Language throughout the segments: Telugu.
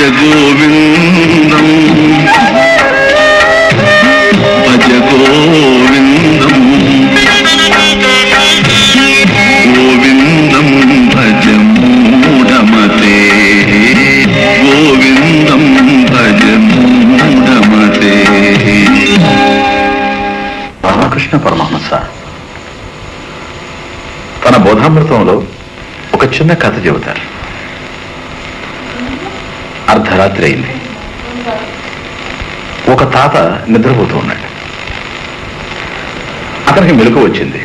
భజ గోవిందం భజ గోవిందం గోవిందం భజ మూఢమతే గోవిందం భజ మూఢమతే రామకృష్ణ పరమహంస. తన బోధామృతంలో ఒక చిన్న కథ చెబుతారు. రాత్రి అయింది. ఒక తాత నిద్రపోతూ ఉన్నాడు. అతనికి మెలకు వచ్చింది.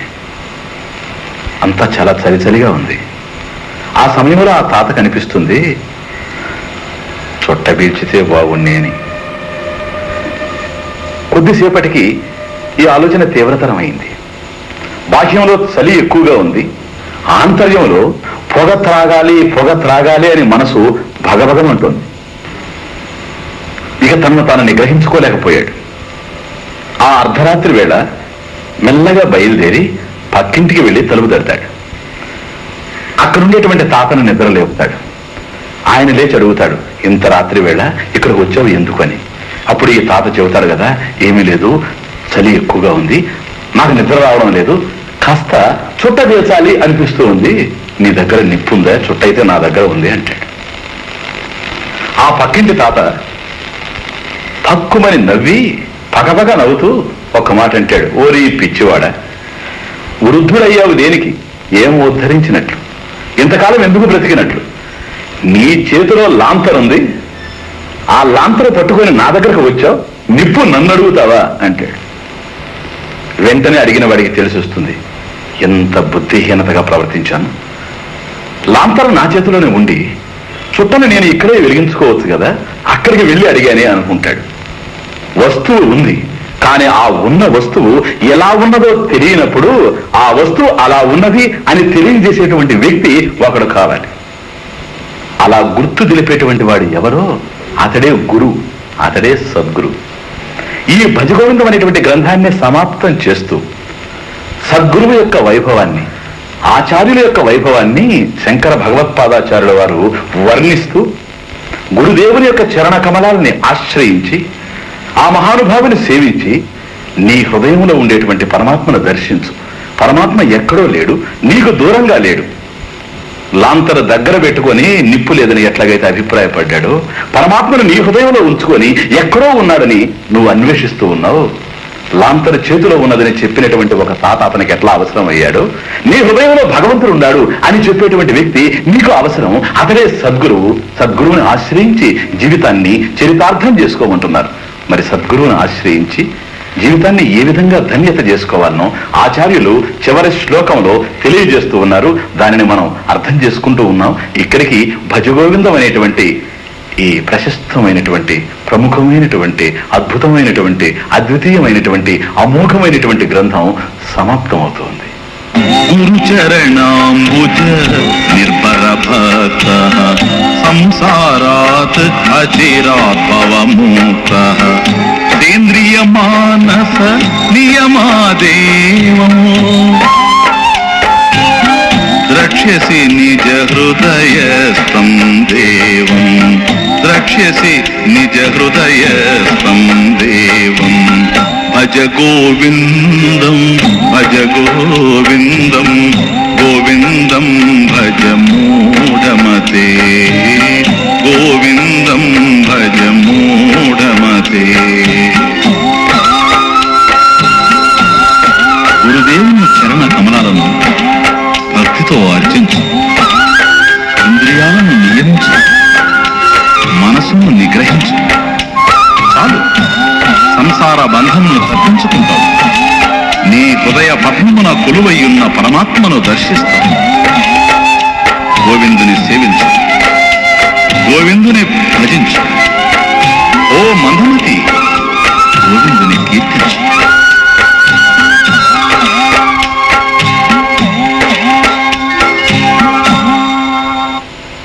అంతా చాలా చలి చలిగా ఉంది. ఆ సమయంలో ఆ తాత కనిపిస్తుంది. చుట్ట పీల్చితే బాగుండే అని. కొద్దిసేపటికి ఈ ఆలోచన తీవ్రతరమైంది. బాహ్యంలో చలి ఎక్కువగా ఉంది. ఆంతర్యంలో పొగ త్రాగాలి పొగ త్రాగాలి అని మనసు భగభగమంటుంది. ఇక తనను తాను నిగ్రహించుకోలేకపోయాడు. ఆ అర్ధరాత్రి వేళ మెల్లగా బయలుదేరి పక్కింటికి వెళ్ళి తలుపు తడతాడు. అక్కడుండేటువంటి తాతను నిద్ర లేపుతాడు. ఆయన లేచి అడుగుతాడు ఇంత రాత్రి వేళ ఇక్కడికి వచ్చావు ఎందుకు అని అప్పుడు ఈ తాత చెబుతాడు కదా ఏమీ లేదు చలి ఎక్కువగా ఉంది నాకు నిద్ర రావడం లేదు కాస్త చుట్ట తీర్చాలి అనిపిస్తూ ఉంది నీ దగ్గర నిప్పుందా? చుట్ట అయితే నా దగ్గర ఉంది అంటాడు. ఆ పక్కింటి తాత తక్కువని నవ్వి పగపగ నవ్వుతూ ఒక మాట అంటాడు. ఓరి పిచ్చివాడ వృద్ధుడయ్యావు దేనికి? ఏం ఉద్ధరించినట్లు? ఇంతకాలం ఎందుకు బ్రతికినట్లు? నీ చేతిలో లాంతర్ ఉంది. ఆ లాంతర్ పట్టుకొని నా దగ్గరకు వచ్చావు. నిప్పు నన్ను అడుగుతావా? అంటాడు. వెంటనే అడిగిన వాడికి తెలిసి వస్తుంది ఎంత బుద్ధిహీనతగా ప్రవర్తించాను. లాంతర్ నా చేతిలోనే ఉండి చుట్టను నేను ఇక్కడే వెలిగించుకోవచ్చు కదా అక్కడికి వెళ్ళి అడిగానే అనుకుంటాడు. వస్తువు ఉంది. కానీ ఆ ఉన్న వస్తువు ఎలా ఉన్నదో తెలియనప్పుడు ఆ వస్తువు అలా ఉన్నది అని తెలియజేసేటువంటి వ్యక్తి ఒకడు కావాలి. అలా గుర్తు తెలిపేటువంటి వాడు ఎవరో అతడే గురు అతడే సద్గురు. ఈ భజగోవిందం అనేటువంటి గ్రంథాన్ని సమాప్తం చేస్తూ సద్గురువు యొక్క వైభవాన్ని ఆచార్యుల యొక్క వైభవాన్ని శంకర భగవత్పాదాచార్యుల వారు వర్ణిస్తూ గురుదేవుని యొక్క చరణ కమలాలని ఆశ్రయించి ఆ మహానుభావుని సేవించి నీ హృదయంలో ఉండేటువంటి పరమాత్మను దర్శించు. పరమాత్మ ఎక్కడో లేడు నీకు దూరంగా లేడు. లాంతర దగ్గర పెట్టుకొని నిప్పు లేదని ఎట్లాగైతే అభిప్రాయపడ్డాడో పరమాత్మను నీ హృదయంలో ఉంచుకొని ఎక్కడో ఉన్నాడని నువ్వు అన్వేషిస్తూ ఉన్నావు. లాంతర చేతిలో ఉన్నదని చెప్పినటువంటి ఒక తాత అతనికి ఎట్లా అవసరం అయ్యాడు నీ హృదయంలో భగవంతుడు ఉన్నాడు అని చెప్పేటువంటి వ్యక్తి నీకు అవసరం అతడే సద్గురువు సద్గురువుని ఆశ్రయించి జీవితాన్ని చరితార్థం చేసుకోమంటున్నారు. మరి సద్గురువును ఆశ్రయించి జీవితాన్ని ఏ విధంగా ధన్యత చేసుకోవాలనో ఆచార్యులు చివరి శ్లోకంలో తెలియజేస్తూ ఉన్నారు. దానిని మనం అర్థం చేసుకుంటూ ఉన్నాం. ఇక్కడికి భజగోవిందం అనేటువంటి ఈ ప్రశస్తమైనటువంటి ప్రముఖమైనటువంటి అద్భుతమైనటువంటి అద్వితీయమైనటువంటి అమోఘమైనటువంటి గ్రంథం సమాప్తమవుతోంది. గురుచరణాంబుజ నిర్భర సంసారాత్ అచిరాద్భవముక్త సేంద్రియ మానస నియమాదేవం ద్రక్ష్యసి నిజ హృదయస్థం దేవం ద్రక్ష్యసి నిజ హృదయస్థం దేవం భజ గోవిందం కొలువై ఉన్న పరమాత్మను దర్శిస్తావు గోవిందుని సేవించు. గోవిందుని భజించు. ఓ మందమతి గోవిందుని కీర్తించు.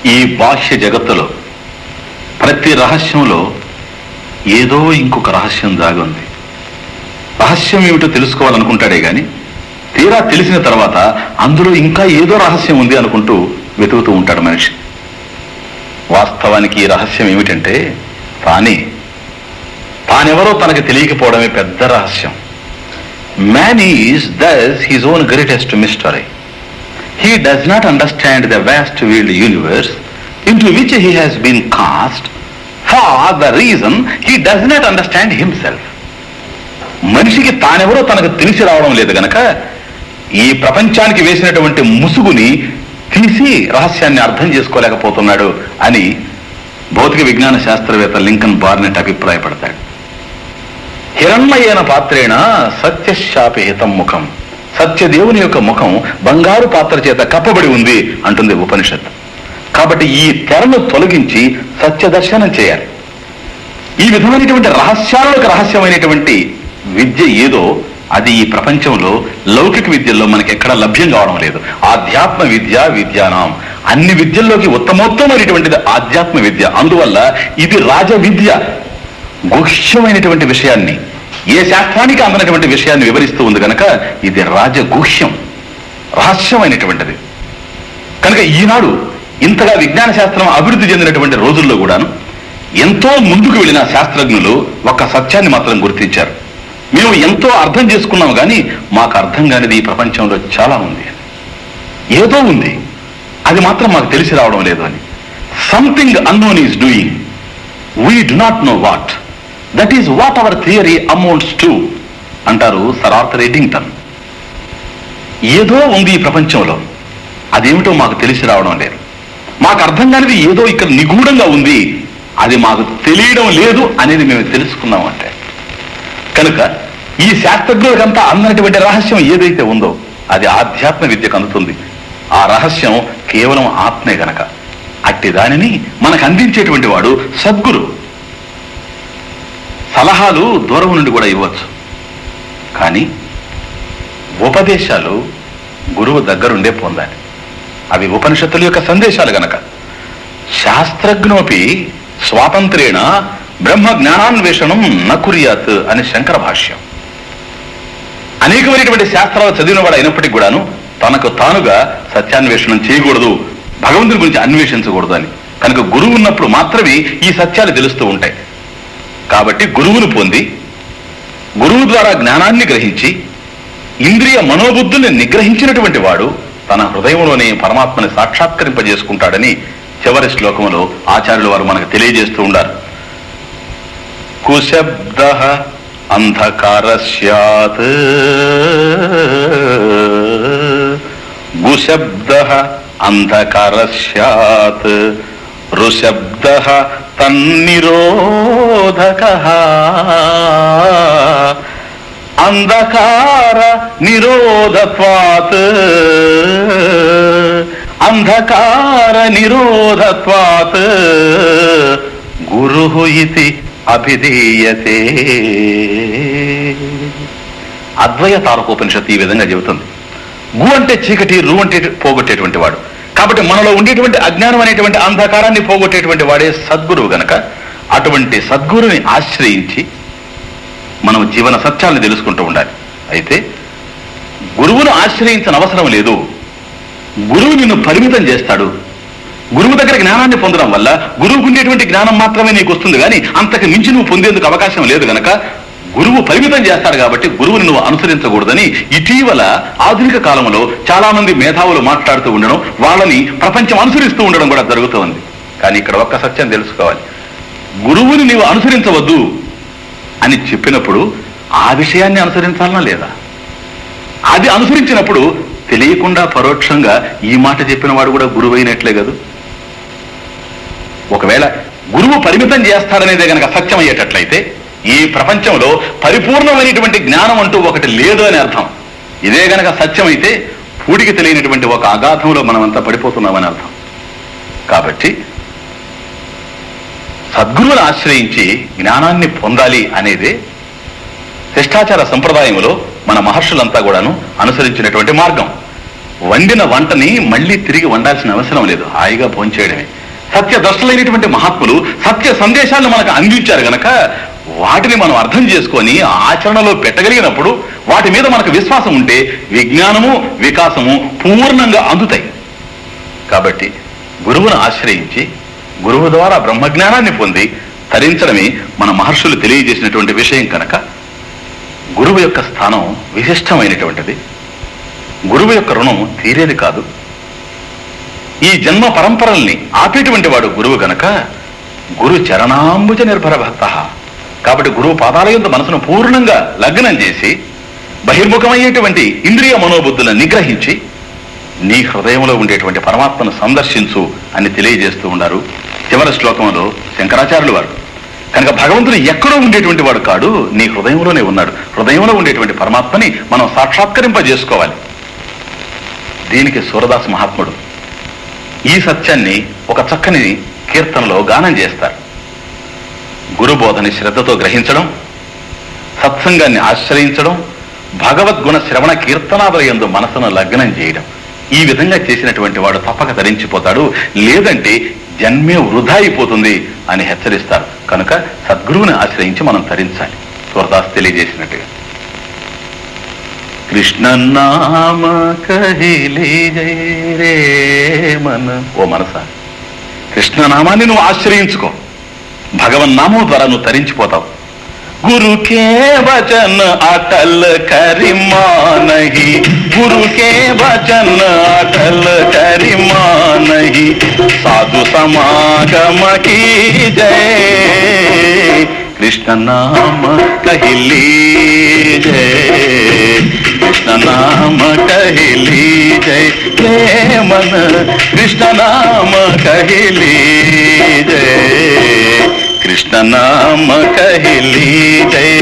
ఈ బాహ్య జగత్తులో ప్రతి రహస్యంలో ఏదో ఇంకొక రహస్యం దాగుంది రహస్యం ఏమిటో తెలుసుకోవాలనుకుంటాడే కానీ తీరా తెలిసిన తర్వాత అందులో ఇంకా ఏదో రహస్యం ఉంది అనుకుంటూ వెతుకుతూ ఉంటాడు మనిషి. వాస్తవానికి ఈ రహస్యం ఏమిటంటే తానే తానెవరో తనకు తెలియకపోవడమే పెద్ద రహస్యం. Man is thus his own greatest mystery he does not understand the vast world universe into which he has been cast for the reason he does not understand himself మనిషికి తానెవరో తనకు తెలిసి రావడం లేదు గనక ఈ ప్రపంచానికి వేసినటువంటి ముసుగుని తీసి రహస్యాన్ని అర్థం చేసుకోలేకపోతున్నాడు అని భౌతిక విజ్ఞాన శాస్త్రవేత్త లింకన్ బార్నెట్ అభిప్రాయపడతాడు. హిరణ్మయైన పాత్రేణ సత్యశాపి హితం ముఖం. సత్యదేవుని యొక్క ముఖం బంగారు పాత్ర చేత కప్పబడి ఉంది అంటుంది ఉపనిషత్. కాబట్టి ఈ తెరను తొలగించి సత్య దర్శనం చేయాలి. ఈ విధమైనటువంటి రహస్యాలకు రహస్యమైనటువంటి విద్య ఏదో అది ఈ ప్రపంచంలో లౌకిక విద్యల్లో మనకి ఎక్కడ లభ్యం కావడం లేదు. ఆధ్యాత్మ విద్య విద్యానం. అన్ని విద్యల్లోకి ఉత్తమోత్తమైనటువంటిది ఆధ్యాత్మ విద్య. అందువల్ల ఇది రాజ విద్య. గుహ్యమైనటువంటి విషయాన్ని ఏ శాస్త్రానికి అందనటువంటి విషయాన్ని వివరిస్తూ ఉంది కనుక ఇది రాజగుహ్యం రహస్యమైనటువంటిది. కనుక ఈనాడు ఇంతగా విజ్ఞాన శాస్త్రం అభివృద్ధి చెందినటువంటి రోజుల్లో కూడాను ఎంతో ముందుకు వెళ్ళిన శాస్త్రజ్ఞులు ఒక సత్యాన్ని మాత్రం గుర్తించారు. మేము ఎంతో అర్థం చేసుకున్నాం కానీ మాకు అర్థం కానిది ఈ ప్రపంచంలో చాలా ఉంది. ఏదో ఉంది. అది మాత్రం మాకు తెలిసి రావడం లేదు అని. Something unknown is doing we do not know what that is what our theory amounts to అంటారు సర్ ఆర్థర్ ఎడింగ్టన్ ఏదో ఉంది ఈ ప్రపంచంలో. అదేమిటో మాకు తెలిసి రావడం లేదు. మాకు అర్థం కానిది ఏదో ఇక్కడ నిగూఢంగా ఉంది. అది మాకు తెలియడం లేదు అనేది మేము తెలుసుకున్నాం అంటే కనుక ఈ శాస్త్రజ్ఞులకంతా అందనటువంటి రహస్యం ఏదైతే ఉందో అది ఆధ్యాత్మ విద్యకు అందుతుంది. ఆ రహస్యం కేవలం ఆత్మే గనక. అట్టి దానిని మనకు అందించేటువంటి వాడు సద్గురు. సలహాలు దూరం నుండి కూడా ఇవ్వచ్చు. కానీ ఉపదేశాలు గురువు దగ్గరుండే పొందాలి. అవి ఉపనిషత్తుల యొక్క సందేశాలు గనక. శాస్త్రజ్ఞోపి స్వాతంత్రేణ బ్రహ్మ జ్ఞానాన్వేషణం నకురియాత్ అని శంకర భాష్యం అనేకమైనటువంటి శాస్త్రాలు చదివినవాడు అయినప్పటికీ కూడాను తనకు తానుగా సత్యాన్వేషణం చేయకూడదు భగవంతుని గురించి అన్వేషించకూడదు అని కనుక గురువు ఉన్నప్పుడు మాత్రమే ఈ సత్యాలు తెలుస్తూ ఉంటాయి. కాబట్టి గురువును పొంది గురువు ద్వారా జ్ఞానాన్ని గ్రహించి ఇంద్రియ మనోబుద్ధుల్ని నిగ్రహించినటువంటి వాడు తన హృదయంలోనే పరమాత్మని సాక్షాత్కరింపజేసుకుంటాడని చివరి శ్లోకంలో ఆచార్యుల వారు మనకు తెలియజేస్తూ ఉండారు कुशब्दः अन्धकारस्यात्। गुशब्दः अन्धकारः स्यात् ऋषब्दः तन्निरोधकः अन्धकारनिरोधत्वात् अन्धकारनिरोधत्वात् गुरुः इति అభిధీయతే. అద్వయ తారకోపనిషత్తు ఈ విధంగా చెబుతుంది. గు అంటే చీకటి రు అంటే పోగొట్టేటువంటి వాడు. కాబట్టి మనలో ఉండేటువంటి అజ్ఞానం అనేటువంటి అంధకారాన్ని పోగొట్టేటువంటి వాడే సద్గురువు గనక అటువంటి సద్గురుని ఆశ్రయించి మనం జీవన సత్యాలను తెలుసుకుంటూ ఉండాలి. అయితే గురువును ఆశ్రయించిన అవసరం లేదు. గురువు నిన్ను పరిమితం చేస్తాడు. గురువు దగ్గర జ్ఞానాన్ని పొందడం వల్ల గురువుకు ఉండేటువంటి జ్ఞానం మాత్రమే నీకు వస్తుంది కానీ అంతకు మించి నువ్వు పొందేందుకు అవకాశం లేదు గనక గురువు పరిమితం చేస్తాడు కాబట్టి గురువుని నువ్వు అనుసరించకూడదని ఇటీవల ఆధునిక కాలంలో చాలా మంది మేధావులు మాట్లాడుతూ ఉండడం వాళ్ళని ప్రపంచం అనుసరిస్తూ ఉండడం కూడా జరుగుతోంది. కానీ ఇక్కడ ఒక్క సత్యం తెలుసుకోవాలి. గురువుని నీవు అనుసరించవద్దు అని చెప్పినప్పుడు ఆ విషయాన్ని అనుసరించాలనా లేదా? అది అనుసరించినప్పుడు తెలియకుండా పరోక్షంగా ఈ మాట చెప్పిన వాడు కూడా గురువైనట్లే కదా? ఒకవేళ గురువు పరిమితం చేస్తాడనేదే గనక సత్యమయ్యేటట్లయితే ఈ ప్రపంచంలో పరిపూర్ణమైనటువంటి జ్ఞానం అంటూ ఒకటి లేదు అని అర్థం. ఇదే గనక సత్యమైతే పూడికి తెలియనటువంటి ఒక అగాధంలో మనమంతా పడిపోతున్నామని అర్థం. కాబట్టి సద్గురువును ఆశ్రయించి జ్ఞానాన్ని పొందాలి అనేది శిష్టాచార సంప్రదాయంలో మన మహర్షులంతా కూడాను అనుసరించినటువంటి మార్గం. వండిన వంటని మళ్ళీ తిరిగి వండాల్సిన అవసరం లేదు. హాయిగా భోంచేయడమే. సత్య దర్శలైనటువంటి మహాత్ములు సత్య సందేశాలను మనకు అందించారు గనక వాటిని మనం అర్థం చేసుకొని ఆచరణలో పెట్టగలిగినప్పుడు వాటి మీద మనకు విశ్వాసం ఉంటే విజ్ఞానము వికాసము పూర్ణంగా అందుతాయి. కాబట్టి గురువును ఆశ్రయించి గురువు ద్వారా బ్రహ్మజ్ఞానాన్ని పొంది తరించడమే మన మహర్షులు తెలియజేసినటువంటి విషయం కనుక గురువు యొక్క స్థానం విశిష్టమైనటువంటిది. గురువు యొక్క రుణం తీరేది కాదు. ఈ జన్మ పరంపరల్ని ఆపేటువంటి వాడు గురువు గనక గురు చరణాంబుజ నిర్భర భక్త. కాబట్టి గురువు పాదాల యొక్క మనసును పూర్ణంగా లగ్నం చేసి బహిర్ముఖమయ్యేటువంటి ఇంద్రియ మనోబుద్ధులను నిగ్రహించి నీ హృదయంలో ఉండేటువంటి పరమాత్మను సందర్శించు అని తెలియజేస్తూ ఉన్నారు చివరి శ్లోకంలో శంకరాచార్యులు వారు. కనుక భగవంతుడు ఎక్కడో ఉండేటువంటి వాడు కాడు నీ హృదయంలోనే ఉన్నాడు. హృదయంలో ఉండేటువంటి పరమాత్మని మనం సాక్షాత్కరింపజేసుకోవాలి. దీనికి సూరదాస్ మహాత్ముడు ఈ సత్యాన్ని ఒక చక్కని కీర్తనలో గానం చేస్తారు. గురుబోధని శ్రద్ధతో గ్రహించడం సత్సంగాన్ని ఆశ్రయించడం భగవద్గుణ శ్రవణ కీర్తనాలయందు మనసును లగ్నం చేయడం. ఈ విధంగా చేసినటువంటి వాడు తప్పక ధరించిపోతాడు. లేదంటే జన్మే వృధా అయిపోతుంది అని హెచ్చరిస్తారు. కనుక సద్గురువుని ఆశ్రయించి మనం ధరించాలి సూరదాస్ తెలియజేసినట్టుగా. కృష్ణ నామ కహిలి జై రే మన ఓ మనస కృష్ణ నామాన్ని నువ్వు ఆశ్రయించుకో భగవన్ నామం ద్వారా నువ్వు తరించిపోతావు గురు కే వచన అటల్ కరిమా నహి గురు కే వచన అటల్ కరిమా నహి సాధు సమాగమ की जय कृष्ण नाम कहली जय कृष्ण नाम कहली जय जय मन कृष्ण नाम कहली जय कृष्ण नाम कहली जय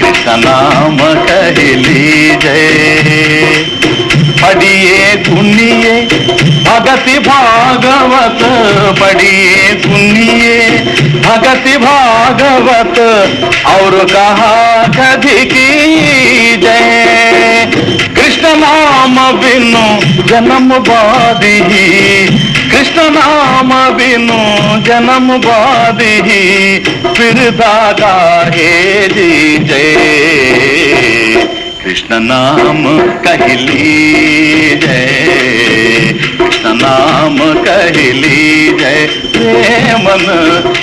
कृष्ण नाम कहली जय पढ़िए, सुनिए। भगति भागवत पढ़िए, सुनिए। भगति भागवत और कहा कभी की जय। कृष्ण नाम बिनु जन्म बादी कृष्ण नाम बिनु जन्म बादी फिर दादा हे जी जय। कृष्ण नाम कहली जय। कृष्ण नाम कहली जय। प्रेमन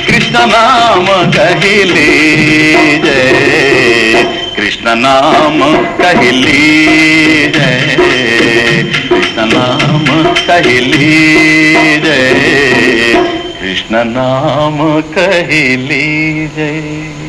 कृष्ण नाम कहली जय। कृष्ण नाम कहली जय। कृष्ण नाम कहली जय। कृष्ण नाम कहली जय।